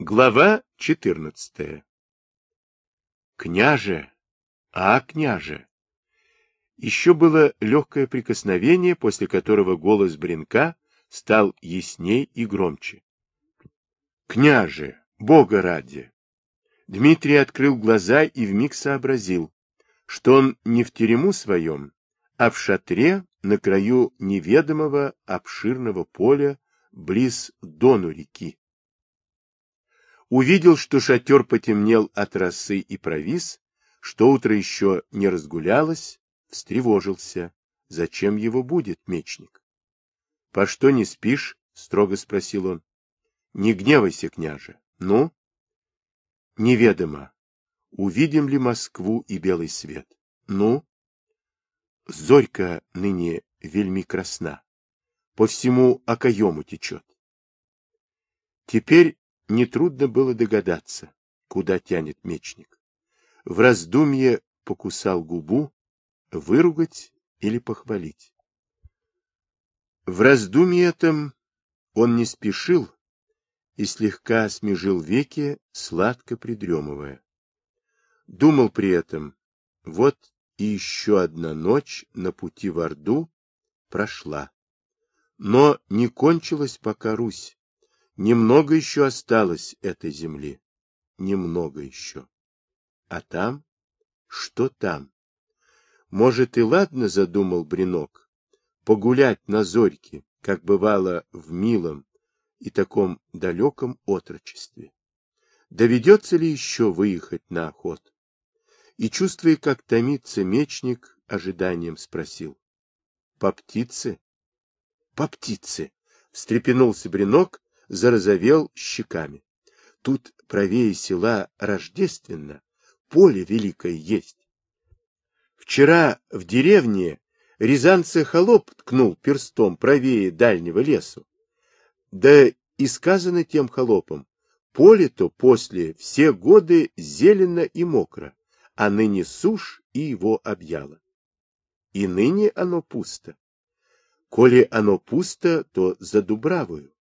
Глава 14. Княже, а, княже. Еще было легкое прикосновение, после которого голос Бринка стал ясней и громче. Княже, Бога ради! Дмитрий открыл глаза и вмиг сообразил, что он не в терему своем, а в шатре на краю неведомого обширного поля близ Дону реки. Увидел, что шатер потемнел от росы и провис, что утро еще не разгулялось, встревожился. Зачем его будет, мечник? — По что не спишь? — строго спросил он. — Не гневайся, княже. Ну? — Неведомо. Увидим ли Москву и белый свет? Ну? Зорька ныне вельми красна. По всему окоему течет. Теперь нетрудно было догадаться, куда тянет мечник. В раздумье покусал губу, выругать или похвалить. В раздумье этом он не спешил и слегка смежил веки, сладко придремывая. Думал при этом, вот и еще одна ночь на пути в Орду прошла. Но не кончилась пока Русь. Немного еще осталось этой земли. Немного еще. А там? Что там? Может, и ладно задумал Бринок погулять на зорьке, как бывало в милом и таком далеком отрочестве. Доведется ли еще выехать на охоту? И, чувствуя, как томится мечник, ожиданием спросил. — По птице? — По птице! — встрепенулся Бринок зарозовел щеками. Тут правее села Рождественно, поле великое есть. Вчера в деревне Рязанце холоп ткнул перстом правее дальнего лесу. Да и сказано тем холопом, поле-то после все годы зелено и мокро, а ныне сушь и его объяло. И ныне оно пусто. Коли оно пусто, то за Дубравою.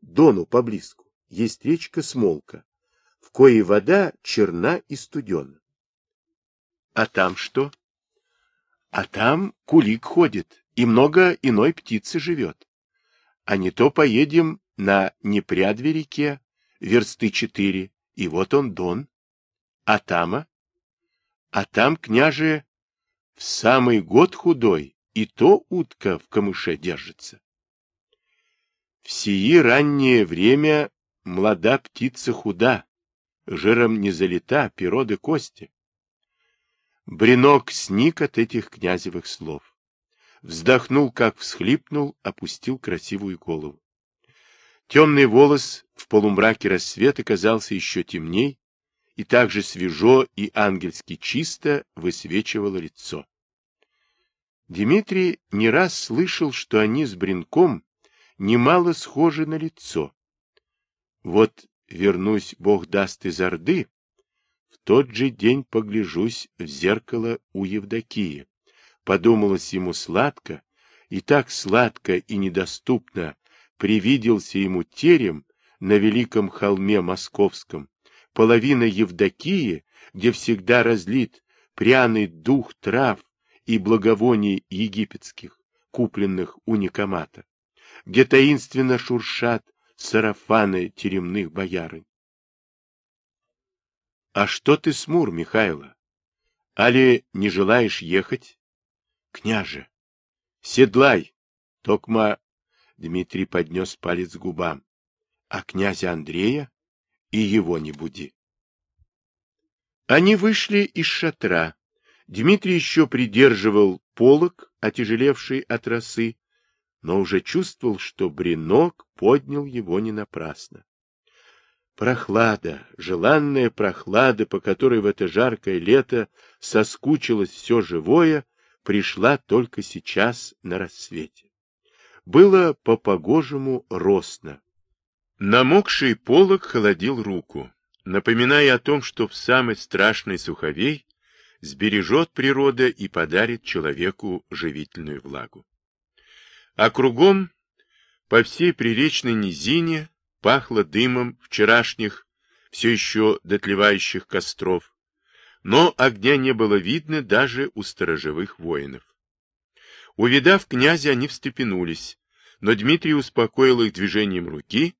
Дону поблизку, есть речка Смолка, в коей вода черна и студена. А там что? А там кулик ходит, и много иной птицы живет. А не то поедем на Непрядве реке, версты четыре, и вот он Дон. А тама? А там, княже, в самый год худой, и то утка в камыше держится. В сии раннее время млада птица худа, жиром не залита, пироды кости. Бринок сник от этих князевых слов. Вздохнул, как всхлипнул, опустил красивую голову. Темный волос в полумраке рассвета казался еще темней, и также свежо и ангельски чисто высвечивало лицо. Дмитрий не раз слышал, что они с Бринком немало схожи на лицо. Вот вернусь, Бог даст из Орды, в тот же день погляжусь в зеркало у Евдокии. Подумалось ему сладко, и так сладко и недоступно привиделся ему терем на великом холме московском, половина Евдокии, где всегда разлит пряный дух трав и благовоний египетских, купленных у Никомата где таинственно шуршат сарафаны теремных боярынь. — А что ты смур, Михайло? Али не желаешь ехать? — Княже, седлай! Токма Дмитрий поднес палец к губам. — А князя Андрея? И его не буди. Они вышли из шатра. Дмитрий еще придерживал полог, отяжелевший от росы, но уже чувствовал, что бренок поднял его не напрасно. Прохлада, желанная прохлада, по которой в это жаркое лето соскучилось все живое, пришла только сейчас на рассвете. Было по-погожему росно. Намокший полог холодил руку, напоминая о том, что в самый страшный суховей сбережет природа и подарит человеку живительную влагу. А кругом, по всей приречной низине, пахло дымом вчерашних все еще дотлевающих костров, но огня не было видно даже у сторожевых воинов. Увидав князя, они встрепенулись, но Дмитрий успокоил их движением руки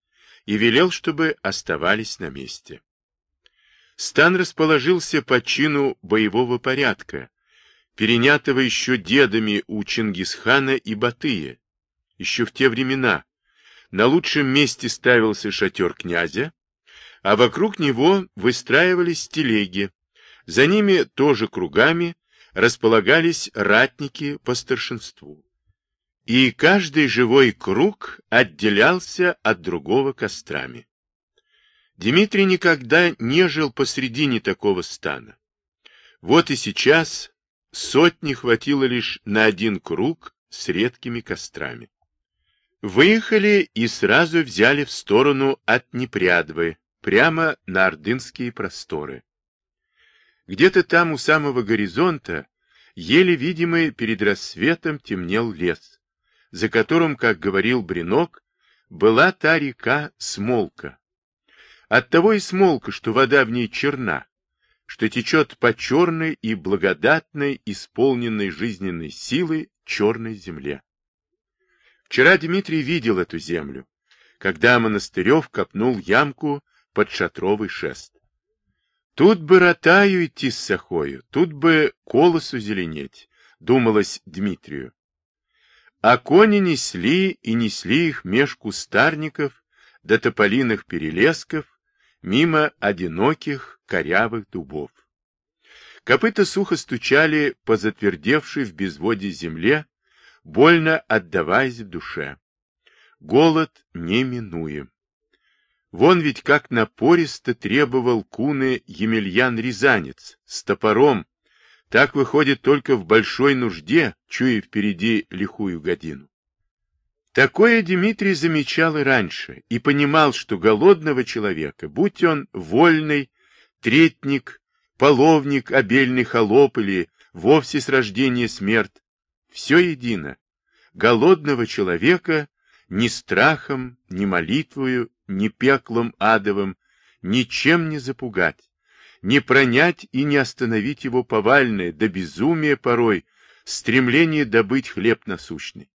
и велел, чтобы оставались на месте. Стан расположился по чину боевого порядка, перенятого еще дедами у Чингисхана и Батыя, еще в те времена. На лучшем месте ставился шатер князя, а вокруг него выстраивались телеги, за ними тоже кругами располагались ратники по старшинству. И каждый живой круг отделялся от другого кострами. Дмитрий никогда не жил посредине такого стана. Вот и сейчас сотни хватило лишь на один круг с редкими кострами. Выехали и сразу взяли в сторону от Непрядвы, прямо на ордынские просторы. Где-то там у самого горизонта, еле видимый перед рассветом, темнел лес, за которым, как говорил Бринок, была та река Смолка. Оттого и Смолка, что вода в ней черна, что течет по черной и благодатной, исполненной жизненной силы черной земле. Вчера Дмитрий видел эту землю, когда Монастырев копнул ямку под шатровый шест. Тут бы ротаю идти с сахою, тут бы колосу зеленеть, думалось Дмитрию. А кони несли и несли их меж кустарников до тополиных перелесков, мимо одиноких корявых дубов. Копыта сухо стучали по затвердевшей в безводе земле, больно отдаваясь в душе. Голод неминуем. Вон ведь как напористо требовал куны Емельян Рязанец с топором, так выходит только в большой нужде, чуя впереди лихую годину. Такое Дмитрий замечал и раньше, и понимал, что голодного человека, будь он вольный, третник, половник, обельный холоп или вовсе с рождения смерть, все едино. Голодного человека ни страхом, ни молитвою, ни пеклом адовым, ничем не запугать, не пронять и не остановить его повальное, до безумия порой, стремление добыть хлеб насущный.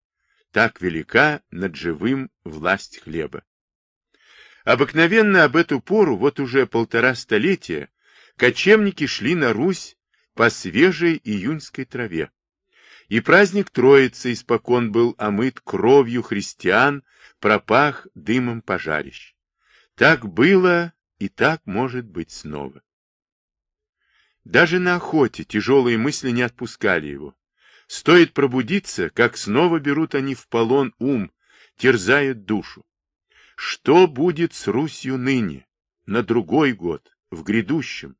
Так велика над живым власть хлеба. Обыкновенно об эту пору, вот уже полтора столетия, кочевники шли на Русь по свежей июньской траве. И праздник Троицы испокон был омыт кровью христиан, пропах дымом пожарищ. Так было и так может быть снова. Даже на охоте тяжелые мысли не отпускали его. Стоит пробудиться, как снова берут они в полон ум, терзают душу. Что будет с Русью ныне, на другой год, в грядущем?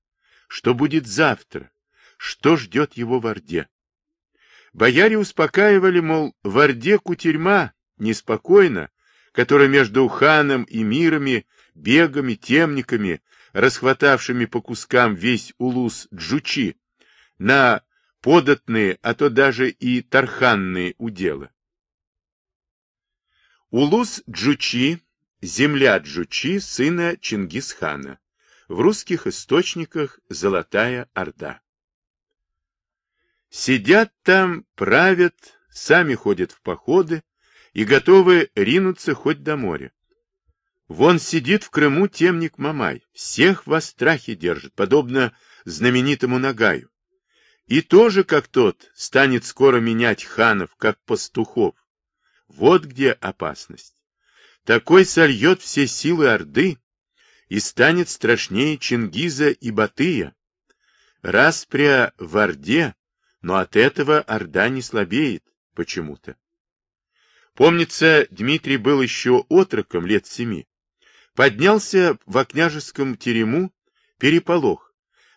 Что будет завтра? Что ждет его в Орде? Бояре успокаивали, мол, в Орде кутерьма, неспокойно, которая между ханом и мирами, бегами, темниками, расхватавшими по кускам весь улус Джучи, на податные, а то даже и тарханные уделы. Улус Джучи, земля Джучи, сына Чингисхана. В русских источниках Золотая Орда. Сидят там, правят, сами ходят в походы и готовы ринуться хоть до моря. Вон сидит в Крыму темник Мамай, всех во страхе держит, подобно знаменитому Нагаю. И тоже, как тот, станет скоро менять ханов, как пастухов. Вот где опасность. Такой сольет все силы Орды и станет страшнее Чингиза и Батыя. Распря в Орде, но от этого Орда не слабеет почему-то. Помнится, Дмитрий был еще отроком лет семи. Поднялся в княжеском терему переполох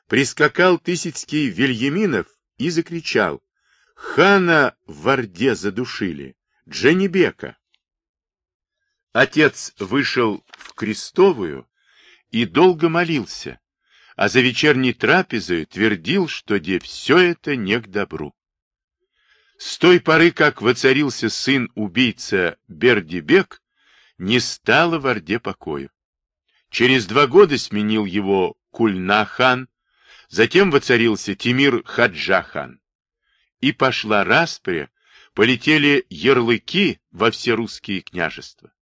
прискакал Тысяцкий Вильяминов и закричал «Хана в Орде задушили! Дженебека!» Отец вышел в крестовую и долго молился, а за вечерней трапезой твердил, что де все это не к добру. С той поры, как воцарился сын убийца Бердибек, не стало в Орде покою. Через два года сменил его Кульна-хан, затем воцарился Тимир Хаджа-хан. И пошла распря, полетели ярлыки во все русские княжества.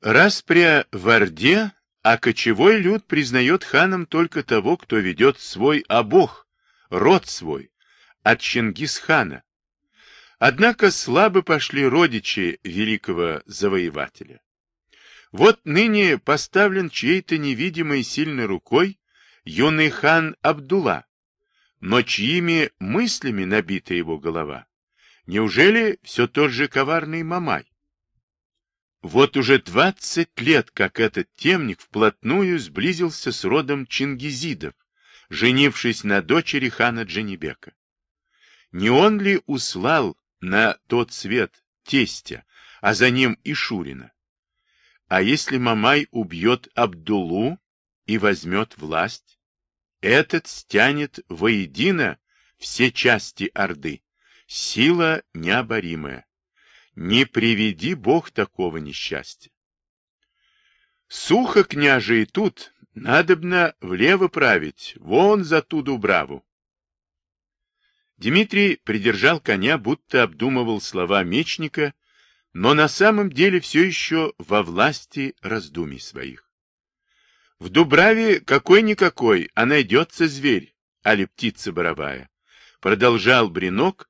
Распря в Орде, а кочевой люд признает ханом только того, кто ведет свой обох, род свой, от Чингисхана. Однако слабо пошли родичи великого завоевателя. Вот ныне поставлен чьей-то невидимой сильной рукой юный хан Абдулла, но чьими мыслями набита его голова? Неужели все тот же коварный Мамай? Вот уже двадцать лет, как этот темник вплотную сблизился с родом чингизидов, женившись на дочери хана Джанибека. Не он ли услал на тот свет тестя, а за ним и Шурина? А если Мамай убьет Абдулу и возьмет власть, этот стянет воедино все части Орды. Сила необоримая. Не приведи Бог такого несчастья. Сухо, княже, и тут, надобно влево править, вон за ту дубраву. Дмитрий придержал коня, будто обдумывал слова мечника но на самом деле все еще во власти раздумий своих. В Дубраве какой-никакой, а найдется зверь, али птица боровая. Продолжал Бринок,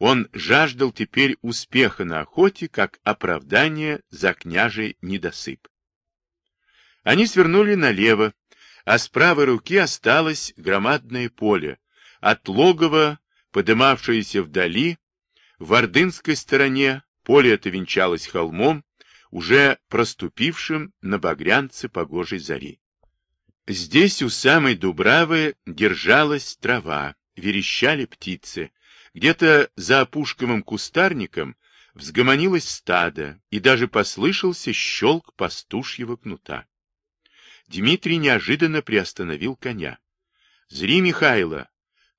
он жаждал теперь успеха на охоте, как оправдание за княжий недосып. Они свернули налево, а с правой руки осталось громадное поле, от логова, подымавшееся вдали, в ордынской стороне Поле это венчалось холмом, уже проступившим на багрянце погожей зари. Здесь у самой Дубравы держалась трава, верещали птицы. Где-то за опушковым кустарником взгомонилось стадо, и даже послышался щелк пастушьего кнута. Дмитрий неожиданно приостановил коня. — Зри, Михайло,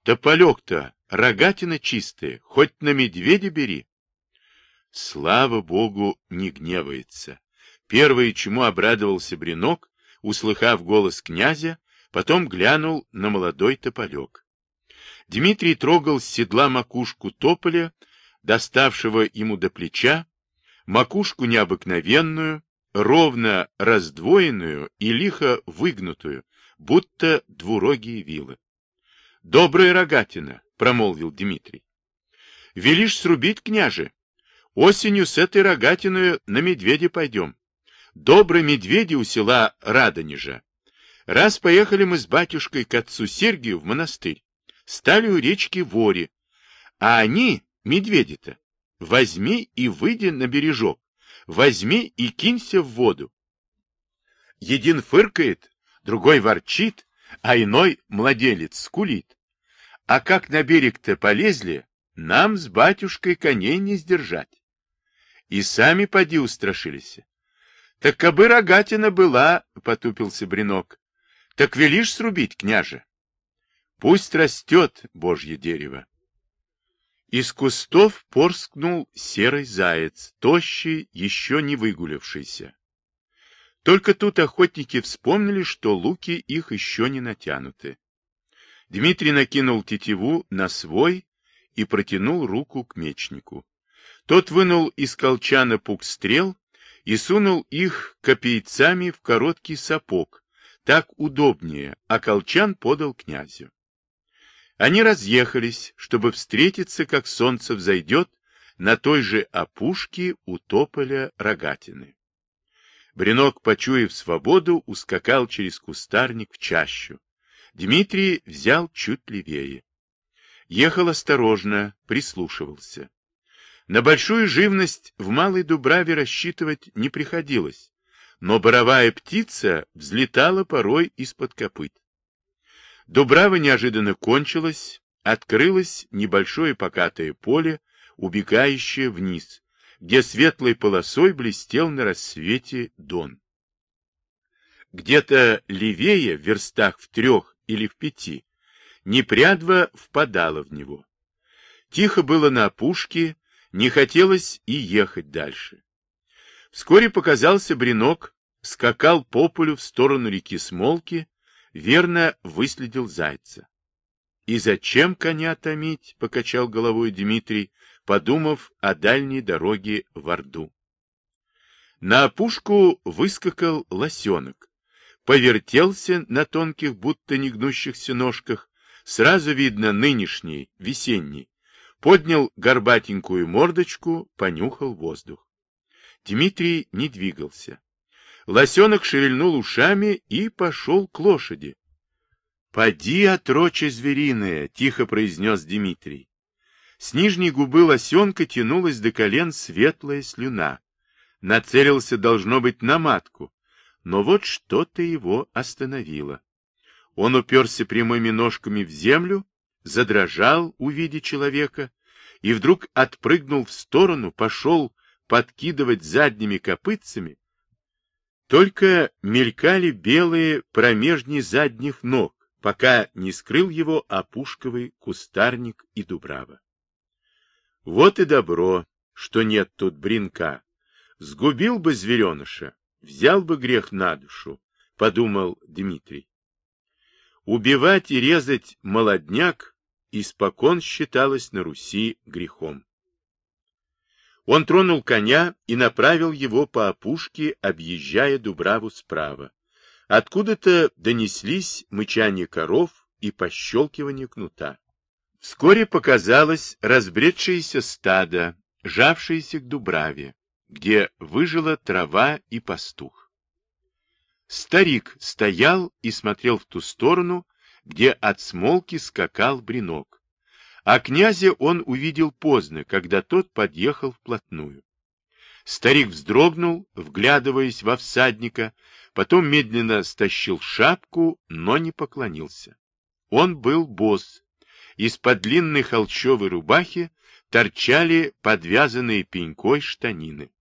тополек-то, рогатина чистая, хоть на медведя бери. Слава богу, не гневается. Первое, чему обрадовался Бринок, услыхав голос князя, потом глянул на молодой тополек. Дмитрий трогал с седла макушку тополя, доставшего ему до плеча, макушку необыкновенную, ровно раздвоенную и лихо выгнутую, будто двурогие вилы. — Добрая рогатина, — промолвил Дмитрий. — Велишь срубить, княже? Осенью с этой рогатиной на медведя пойдем. Добрые медведи у села Радонежа. Раз поехали мы с батюшкой к отцу Сергию в монастырь, стали у речки Вори, а они, медведи-то, возьми и выйди на бережок, возьми и кинься в воду. Един фыркает, другой ворчит, а иной младелец скулит. А как на берег-то полезли, нам с батюшкой коней не сдержать. И сами поди устрашились. Так кабы рогатина была, — потупился Бринок, — так велишь срубить, княже? Пусть растет божье дерево. Из кустов порскнул серый заяц, тощий, еще не выгулявшийся. Только тут охотники вспомнили, что луки их еще не натянуты. Дмитрий накинул тетиву на свой и протянул руку к мечнику. Тот вынул из колчана пук стрел и сунул их копейцами в короткий сапог. Так удобнее, а колчан подал князю. Они разъехались, чтобы встретиться, как солнце взойдет, на той же опушке у тополя рогатины. Бринок, почуяв свободу, ускакал через кустарник в чащу. Дмитрий взял чуть левее. Ехал осторожно, прислушивался. На большую живность в Малой Дубраве рассчитывать не приходилось, но боровая птица взлетала порой из-под копыт. Дубрава неожиданно кончилась, открылось небольшое покатое поле, убегающее вниз, где светлой полосой блестел на рассвете дон. Где-то левее, в верстах в трех или в пяти, непрядва впадала в него. Тихо было на опушке, не хотелось и ехать дальше. Вскоре показался бренок скакал по полю в сторону реки Смолки, верно выследил зайца. «И зачем коня томить?» — покачал головой Дмитрий, подумав о дальней дороге в Орду. На опушку выскакал лосенок, повертелся на тонких, будто не гнущихся ножках, сразу видно нынешний, весенний, поднял горбатенькую мордочку, понюхал воздух. Дмитрий не двигался. Лосенок шевельнул ушами и пошел к лошади. — Поди, отроче звериное! — тихо произнес Дмитрий. С нижней губы лосенка тянулась до колен светлая слюна. Нацелился, должно быть, на матку. Но вот что-то его остановило. Он уперся прямыми ножками в землю, задрожал, увидя человека, и вдруг отпрыгнул в сторону, пошел подкидывать задними копытцами. Только мелькали белые промежни задних ног, пока не скрыл его опушковый кустарник и дубрава. Вот и добро, что нет тут бринка. Сгубил бы звереныша, взял бы грех на душу, подумал Дмитрий. Убивать и резать молодняк испокон считалось на Руси грехом. Он тронул коня и направил его по опушке, объезжая Дубраву справа. Откуда-то донеслись мычание коров и пощелкивание кнута. Вскоре показалось разбредшееся стадо, жавшееся к Дубраве, где выжила трава и пастух. Старик стоял и смотрел в ту сторону, где от смолки скакал бринок. А князя он увидел поздно, когда тот подъехал вплотную. Старик вздрогнул, вглядываясь во всадника, потом медленно стащил шапку, но не поклонился. Он был босс. Из-под длинной холчевой рубахи торчали подвязанные пенькой штанины.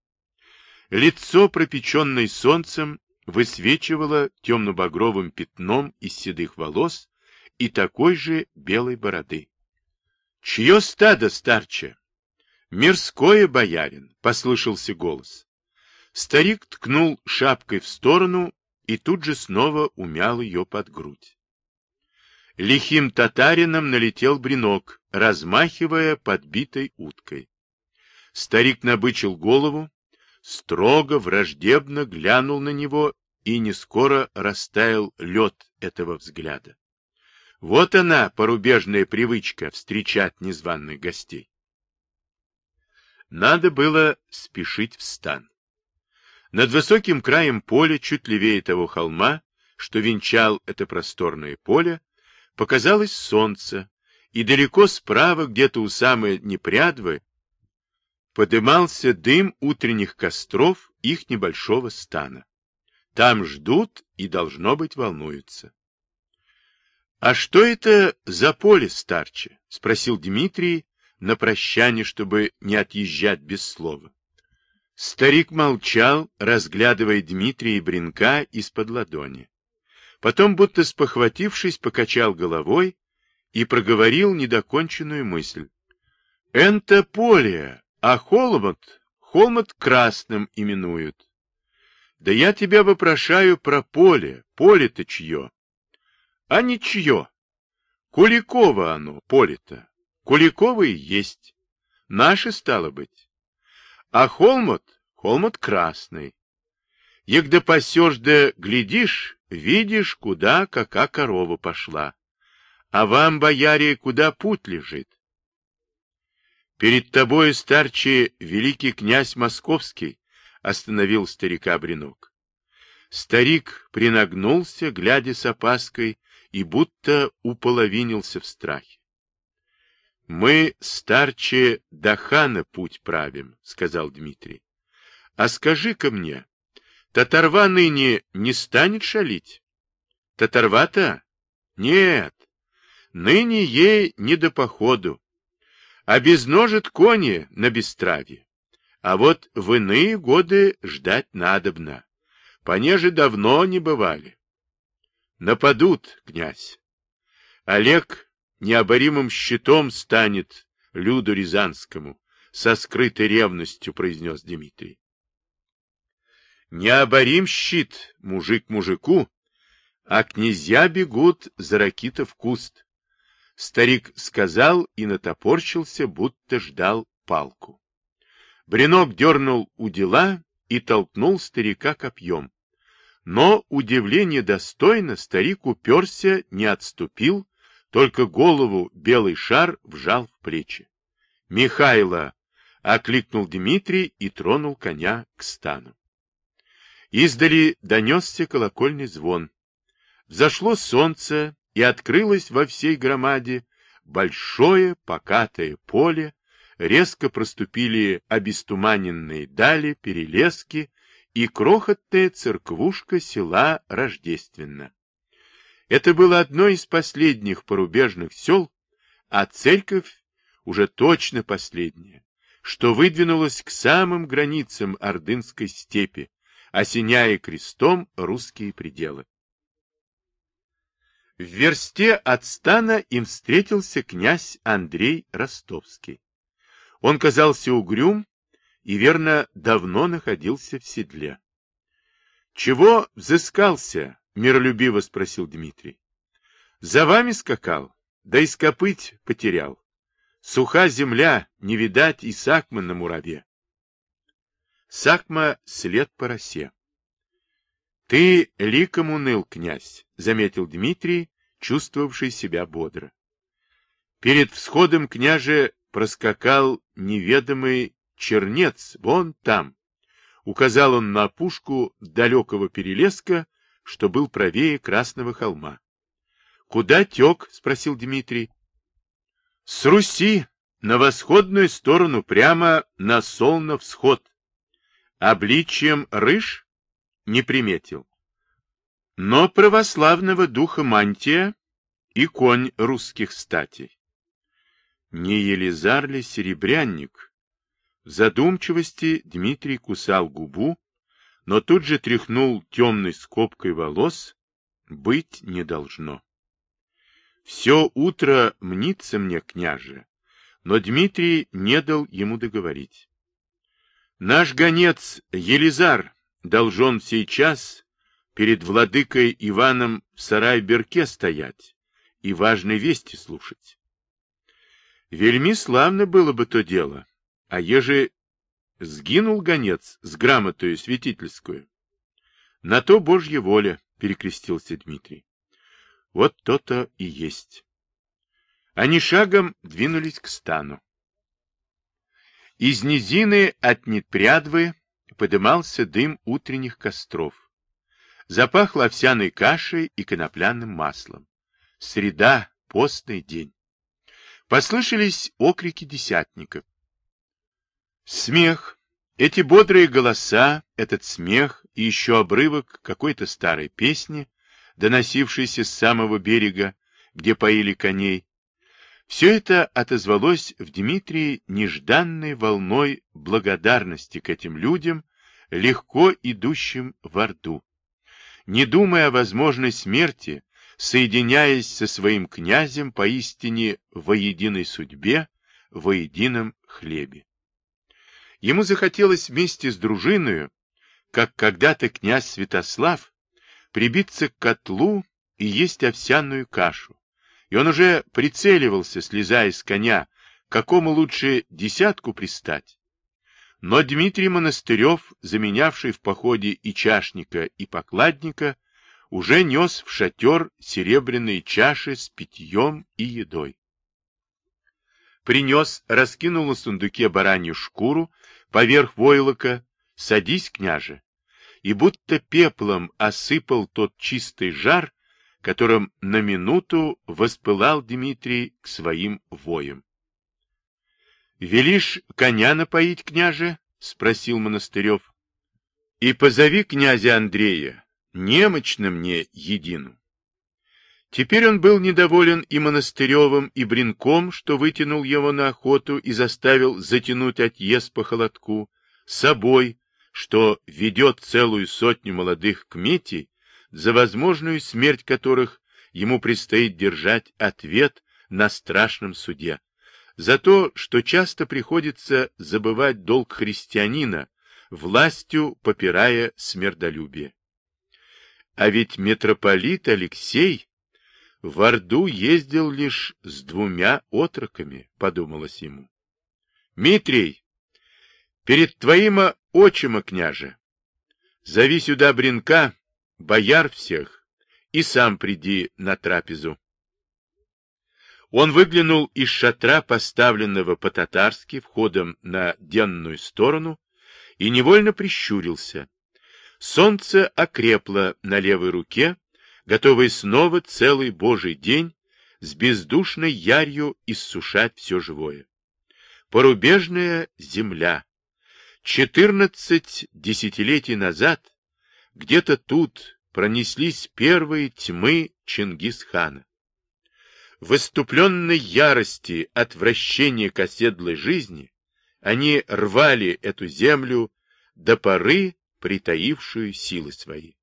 Лицо, пропеченное солнцем, высвечивало темно-багровым пятном из седых волос и такой же белой бороды. — Чье стадо, старче? — Мирское, боярин, — послышался голос. Старик ткнул шапкой в сторону и тут же снова умял ее под грудь. Лихим татарином налетел бринок, размахивая подбитой уткой. Старик набычил голову, строго, враждебно глянул на него, и не скоро растаял лед этого взгляда. Вот она, порубежная привычка, встречать незваных гостей. Надо было спешить в стан. Над высоким краем поля, чуть левее того холма, что венчал это просторное поле, показалось солнце, и далеко справа, где-то у самой Непрядвы, подымался дым утренних костров их небольшого стана. Там ждут и, должно быть, волнуются. «А что это за поле, старче?» — спросил Дмитрий на прощание, чтобы не отъезжать без слова. Старик молчал, разглядывая Дмитрия и Бринка из-под ладони. Потом, будто спохватившись, покачал головой и проговорил недоконченную мысль. «Энто поле, а холмот, холмот красным именуют. Да я тебя вопрошаю про поле, поле-то чье?» А ничье. Куликово оно, поле-то. Куликово и есть. Наши, стало быть. А холмот, холмот красный. Егда пасешь да глядишь, видишь, куда кака корова пошла. А вам, бояре, куда путь лежит? Перед тобой, старче, великий князь московский, остановил старика Бринок. Старик принагнулся, глядя с опаской, и будто уполовинился в страхе. — Мы, старче, до хана путь правим, — сказал Дмитрий. — А скажи-ка мне, татарва ныне не станет шалить? Татарва-то? Нет, ныне ей не до походу. Обезножит кони на бестравье. А вот в иные годы ждать надобно. Понеже давно не бывали. Нападут, князь. Олег необоримым щитом станет люду Рязанскому, со скрытой ревностью произнес Дмитрий. Необорим щит, мужик мужику, а князья бегут за ракитов куст. Старик сказал и натопорщился, будто ждал палку. Бринок дернул у дела и толкнул старика копьем. Но, удивление достойно, старик уперся, не отступил, только голову белый шар вжал в плечи. «Михайло!» — окликнул Дмитрий и тронул коня к стану. Издали донесся колокольный звон. Взошло солнце, и открылось во всей громаде большое покатое поле, резко проступили обестуманенные дали, перелески и крохотная церквушка села Рождественно. Это было одно из последних порубежных сел, а церковь уже точно последняя, что выдвинулась к самым границам Ордынской степи, осеняя крестом русские пределы. В версте от стана им встретился князь Андрей Ростовский. Он казался угрюм и, верно, давно находился в седле. — Чего взыскался? — миролюбиво спросил Дмитрий. — За вами скакал, да и скопыть потерял. Суха земля, не видать и Сакма на мураве. Сакма след по росе. — Ты ликом уныл, князь, — заметил Дмитрий, чувствовавший себя бодро. Перед всходом княже проскакал неведомый чернец, вон там. Указал он на опушку далекого перелеска, что был правее Красного холма. — Куда тек? — спросил Дмитрий. — С Руси, на восходную сторону, прямо на солно-всход. Обличием рыж не приметил. Но православного духа мантия и конь русских статей. Не Елизар ли серебрянник? В задумчивости Дмитрий кусал губу, но тут же тряхнул темной скобкой волос. Быть не должно. Все утро мнится мне, княже, но Дмитрий не дал ему договорить. Наш гонец Елизар должен сейчас перед владыкой Иваном в сарай-берке стоять и важной вести слушать. Вельми славно было бы то дело, а еже сгинул гонец с грамотою святительскую. На то Божья воля, перекрестился Дмитрий. Вот то-то и есть. Они шагом двинулись к стану. Из низины от Нетпрядвы подымался дым утренних костров. Запахло овсяной кашей и конопляным маслом. Среда, постный день. Послышались окрики десятников. Смех, эти бодрые голоса, этот смех и еще обрывок какой-то старой песни, доносившейся с самого берега, где поили коней, все это отозвалось в Дмитрии нежданной волной благодарности к этим людям, легко идущим в Орду. Не думая о возможной смерти, соединяясь со своим князем поистине во единой судьбе, во едином хлебе. Ему захотелось вместе с дружиною, как когда-то князь Святослав, прибиться к котлу и есть овсяную кашу. И он уже прицеливался, слезая с коня, какому лучше десятку пристать, но Дмитрий Монастырев, заменявший в походе и чашника, и покладника, уже нес в шатер серебряные чаши с питьем и едой. Принес, раскинул на сундуке баранью шкуру, поверх войлока, садись, княже, и будто пеплом осыпал тот чистый жар, которым на минуту воспылал Дмитрий к своим воям. Велишь коня напоить, княже? — спросил Монастырев. — И позови князя Андрея, немощно мне едину. Теперь он был недоволен и Монастыревым, и Бринком, что вытянул его на охоту и заставил затянуть отъезд по холодку, собой, что ведет целую сотню молодых кметей, за возможную смерть которых ему предстоит держать ответ на страшном суде за то, что часто приходится забывать долг христианина, властью попирая смердолюбие. А ведь митрополит Алексей в Орду ездил лишь с двумя отроками, подумалось ему. Митрий, перед твоим отчима, княже, зови сюда Бринка, бояр всех, и сам приди на трапезу. Он выглянул из шатра, поставленного по-татарски, входом на денную сторону, и невольно прищурился. Солнце окрепло на левой руке, готовое снова целый божий день с бездушной ярью иссушать все живое. Порубежная земля. Четырнадцать десятилетий назад где-то тут пронеслись первые тьмы Чингисхана. В иступленной ярости от вращения к оседлой жизни они рвали эту землю до поры, притаившую силы свои.